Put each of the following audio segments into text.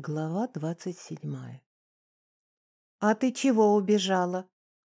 Глава двадцать седьмая. «А ты чего убежала?»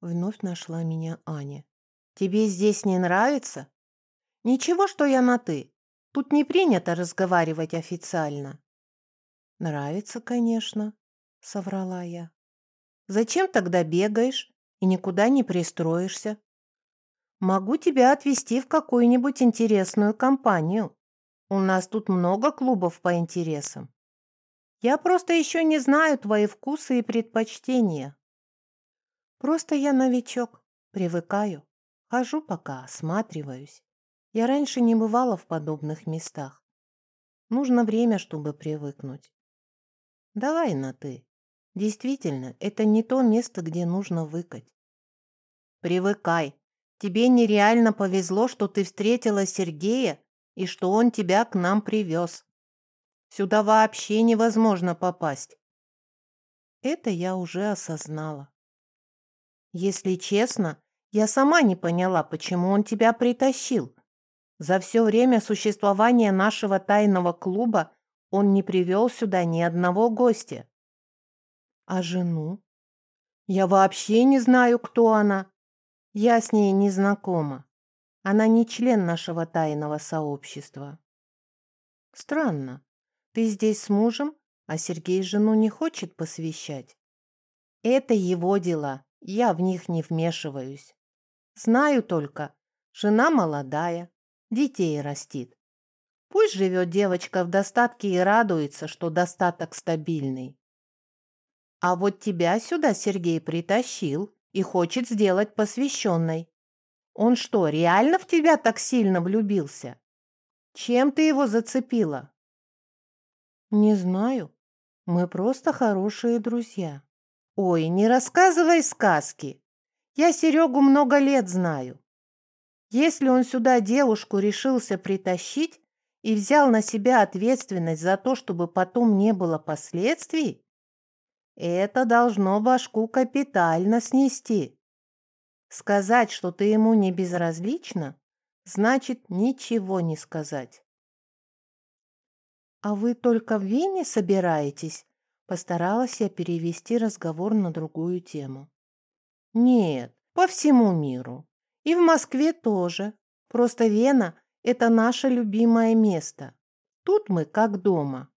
Вновь нашла меня Аня. «Тебе здесь не нравится?» «Ничего, что я на «ты». Тут не принято разговаривать официально». «Нравится, конечно», — соврала я. «Зачем тогда бегаешь и никуда не пристроишься?» «Могу тебя отвезти в какую-нибудь интересную компанию. У нас тут много клубов по интересам. Я просто еще не знаю твои вкусы и предпочтения. Просто я новичок, привыкаю. Хожу пока, осматриваюсь. Я раньше не бывала в подобных местах. Нужно время, чтобы привыкнуть. Давай на «ты». Действительно, это не то место, где нужно выкать. Привыкай. Тебе нереально повезло, что ты встретила Сергея и что он тебя к нам привез. Сюда вообще невозможно попасть. Это я уже осознала. Если честно, я сама не поняла, почему он тебя притащил. За все время существования нашего тайного клуба он не привел сюда ни одного гостя. А жену? Я вообще не знаю, кто она. Я с ней не знакома. Она не член нашего тайного сообщества. Странно. Ты здесь с мужем, а Сергей жену не хочет посвящать. Это его дела, я в них не вмешиваюсь. Знаю только, жена молодая, детей растит. Пусть живет девочка в достатке и радуется, что достаток стабильный. А вот тебя сюда Сергей притащил и хочет сделать посвященной. Он что, реально в тебя так сильно влюбился? Чем ты его зацепила? Не знаю. Мы просто хорошие друзья. Ой, не рассказывай сказки. Я Серегу много лет знаю. Если он сюда девушку решился притащить и взял на себя ответственность за то, чтобы потом не было последствий, это должно башку капитально снести. Сказать, что ты ему не безразлична, значит ничего не сказать. «А вы только в Вене собираетесь?» Постаралась я перевести разговор на другую тему. «Нет, по всему миру. И в Москве тоже. Просто Вена – это наше любимое место. Тут мы как дома.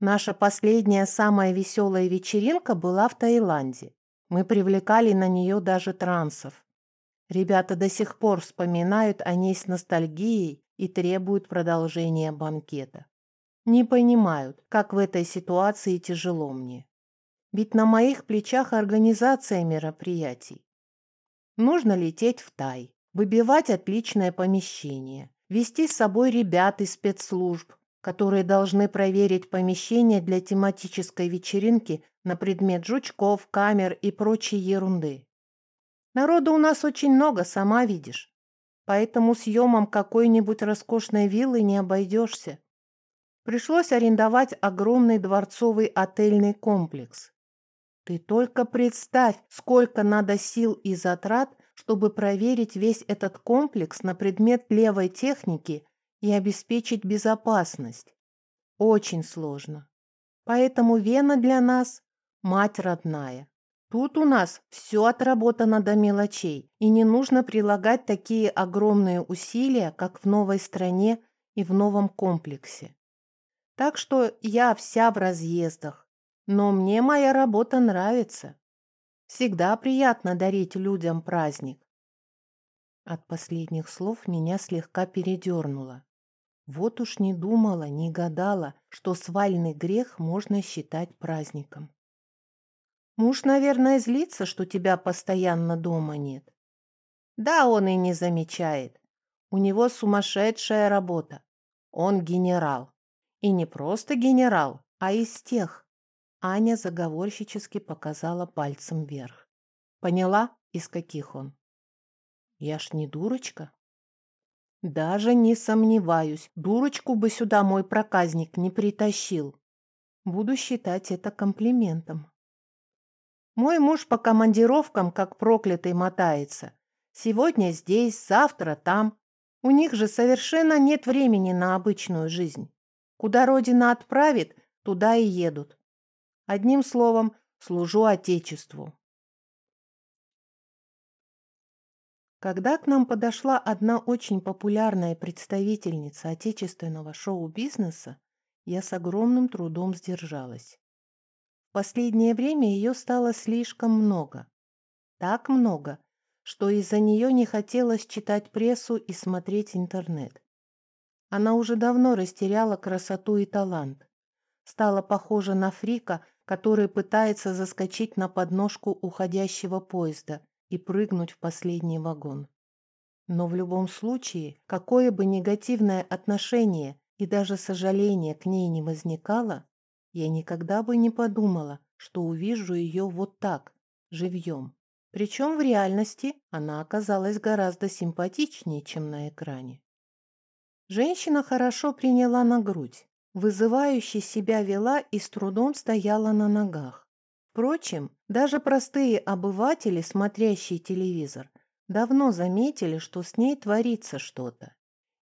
Наша последняя самая веселая вечеринка была в Таиланде. Мы привлекали на нее даже трансов. Ребята до сих пор вспоминают о ней с ностальгией и требуют продолжения банкета не понимают, как в этой ситуации тяжело мне. Ведь на моих плечах организация мероприятий. Нужно лететь в Тай, выбивать отличное помещение, вести с собой ребят из спецслужб, которые должны проверить помещение для тематической вечеринки на предмет жучков, камер и прочей ерунды. Народу у нас очень много, сама видишь. Поэтому съемом какой-нибудь роскошной виллы не обойдешься. Пришлось арендовать огромный дворцовый отельный комплекс. Ты только представь, сколько надо сил и затрат, чтобы проверить весь этот комплекс на предмет левой техники и обеспечить безопасность. Очень сложно. Поэтому Вена для нас – мать родная. Тут у нас все отработано до мелочей, и не нужно прилагать такие огромные усилия, как в новой стране и в новом комплексе. Так что я вся в разъездах. Но мне моя работа нравится. Всегда приятно дарить людям праздник. От последних слов меня слегка передернуло. Вот уж не думала, не гадала, что свальный грех можно считать праздником. Муж, наверное, злится, что тебя постоянно дома нет. Да, он и не замечает. У него сумасшедшая работа. Он генерал. И не просто генерал, а из тех. Аня заговорщически показала пальцем вверх. Поняла, из каких он? Я ж не дурочка. Даже не сомневаюсь, дурочку бы сюда мой проказник не притащил. Буду считать это комплиментом. Мой муж по командировкам, как проклятый, мотается. Сегодня здесь, завтра там. У них же совершенно нет времени на обычную жизнь. Куда Родина отправит, туда и едут. Одним словом, служу Отечеству. Когда к нам подошла одна очень популярная представительница отечественного шоу-бизнеса, я с огромным трудом сдержалась. В последнее время ее стало слишком много. Так много, что из-за нее не хотелось читать прессу и смотреть интернет. Она уже давно растеряла красоту и талант. Стала похожа на фрика, который пытается заскочить на подножку уходящего поезда и прыгнуть в последний вагон. Но в любом случае, какое бы негативное отношение и даже сожаление к ней не возникало, я никогда бы не подумала, что увижу ее вот так, живьем. Причем в реальности она оказалась гораздо симпатичнее, чем на экране. Женщина хорошо приняла на грудь, вызывающе себя вела и с трудом стояла на ногах. Впрочем, даже простые обыватели, смотрящие телевизор, давно заметили, что с ней творится что-то.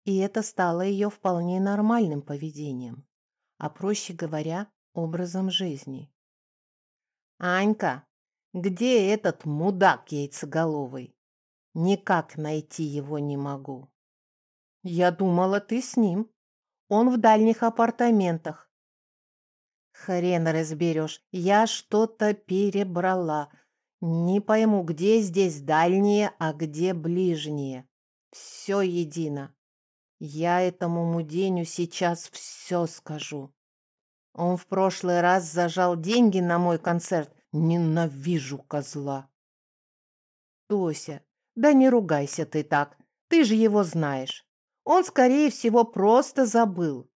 И это стало ее вполне нормальным поведением, а проще говоря, образом жизни. «Анька, где этот мудак яйцеголовый? Никак найти его не могу». «Я думала, ты с ним. Он в дальних апартаментах». «Хрен разберешь, я что-то перебрала. Не пойму, где здесь дальние, а где ближние. Все едино. Я этому муденю сейчас все скажу. Он в прошлый раз зажал деньги на мой концерт. Ненавижу козла. Тося, да не ругайся ты так. Ты же его знаешь. Он, скорее всего, просто забыл.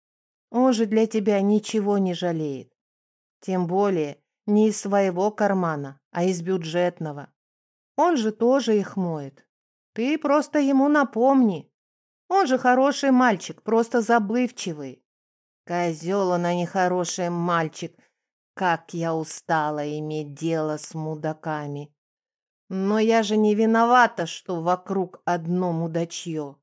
Он же для тебя ничего не жалеет. Тем более, не из своего кармана, а из бюджетного. Он же тоже их моет. Ты просто ему напомни. Он же хороший мальчик, просто забывчивый. Козел он, а не хороший мальчик. Как я устала иметь дело с мудаками. Но я же не виновата, что вокруг одно мудачье.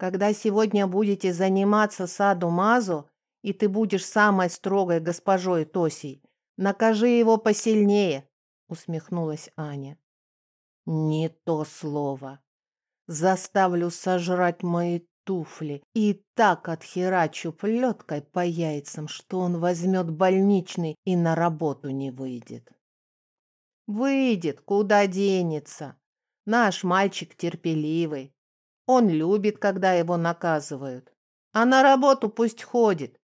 Когда сегодня будете заниматься саду-мазу, и ты будешь самой строгой госпожой Тосей, Накажи его посильнее, усмехнулась Аня. Не то слово. Заставлю сожрать мои туфли и так отхерачу плеткой по яйцам, что он возьмет больничный и на работу не выйдет. Выйдет, куда денется. Наш мальчик терпеливый. Он любит, когда его наказывают. А на работу пусть ходит.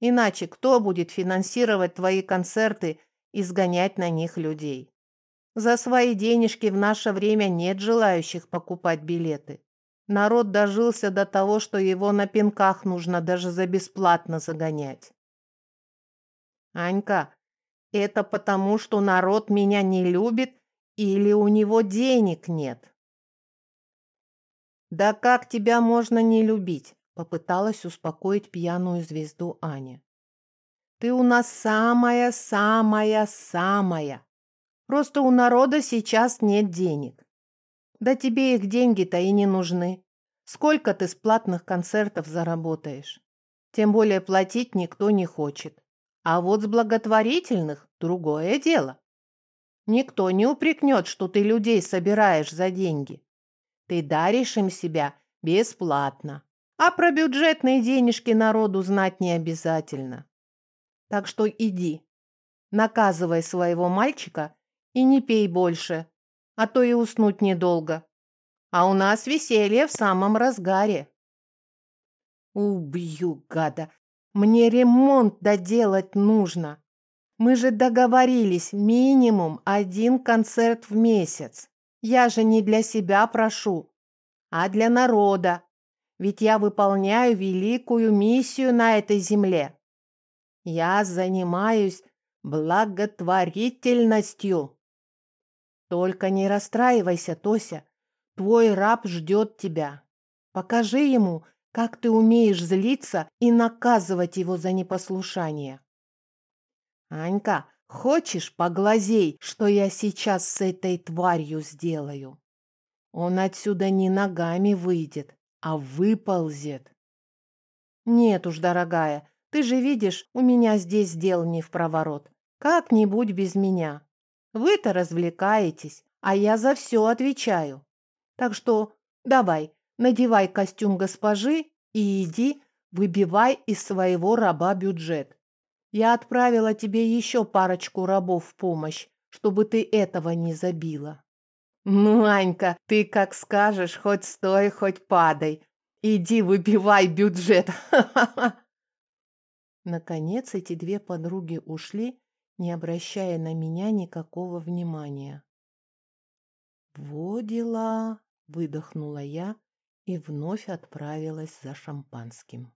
Иначе кто будет финансировать твои концерты и сгонять на них людей? За свои денежки в наше время нет желающих покупать билеты. Народ дожился до того, что его на пинках нужно даже за бесплатно загонять. Анька, это потому, что народ меня не любит или у него денег нет? Да как тебя можно не любить? Попыталась успокоить пьяную звезду Аня. «Ты у нас самая-самая-самая. Просто у народа сейчас нет денег. Да тебе их деньги-то и не нужны. Сколько ты с платных концертов заработаешь? Тем более платить никто не хочет. А вот с благотворительных другое дело. Никто не упрекнет, что ты людей собираешь за деньги. Ты даришь им себя бесплатно. А про бюджетные денежки народу знать не обязательно. Так что иди, наказывай своего мальчика и не пей больше, а то и уснуть недолго. А у нас веселье в самом разгаре. Убью, гада. Мне ремонт доделать нужно. Мы же договорились минимум один концерт в месяц. Я же не для себя прошу, а для народа, ведь я выполняю великую миссию на этой земле. Я занимаюсь благотворительностью. Только не расстраивайся, Тося. Твой раб ждет тебя. Покажи ему, как ты умеешь злиться и наказывать его за непослушание. Анька, хочешь поглазей, что я сейчас с этой тварью сделаю? Он отсюда не ногами выйдет, а выползет. Нет уж, дорогая, Ты же видишь, у меня здесь дел не в проворот. Как-нибудь без меня. Вы-то развлекаетесь, а я за все отвечаю. Так что давай, надевай костюм госпожи и иди, выбивай из своего раба бюджет. Я отправила тебе еще парочку рабов в помощь, чтобы ты этого не забила. Ну, Анька, ты как скажешь, хоть стой, хоть падай. Иди выбивай бюджет. Наконец эти две подруги ушли, не обращая на меня никакого внимания. «Во дела!» — выдохнула я и вновь отправилась за шампанским.